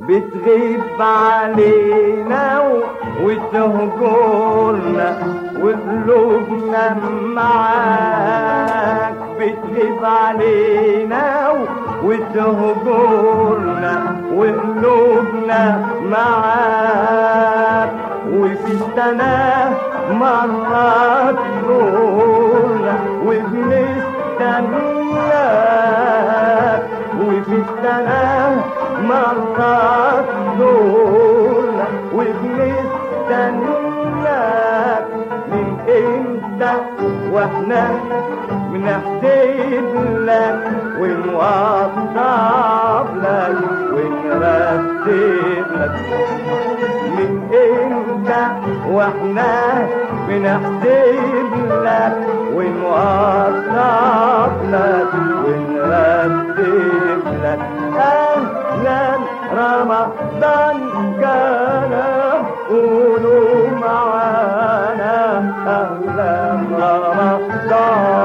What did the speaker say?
بتغيب علينا وتهجرنا وقلوبنا معاك. بتغيب علينا وتهجرنا وقلوبنا معاك. وفي السنة مرات نورنا وبنستناك. وفي السنة مرات نورنا وبنستناك من إمتى وإحنا بنحسب لك ونوضب لك ونرتب لك. من إمتى وإحنا بنحسب لك ونوضب لك ونرتب لك. رمضان كان قولوا معانا أهلا رمضان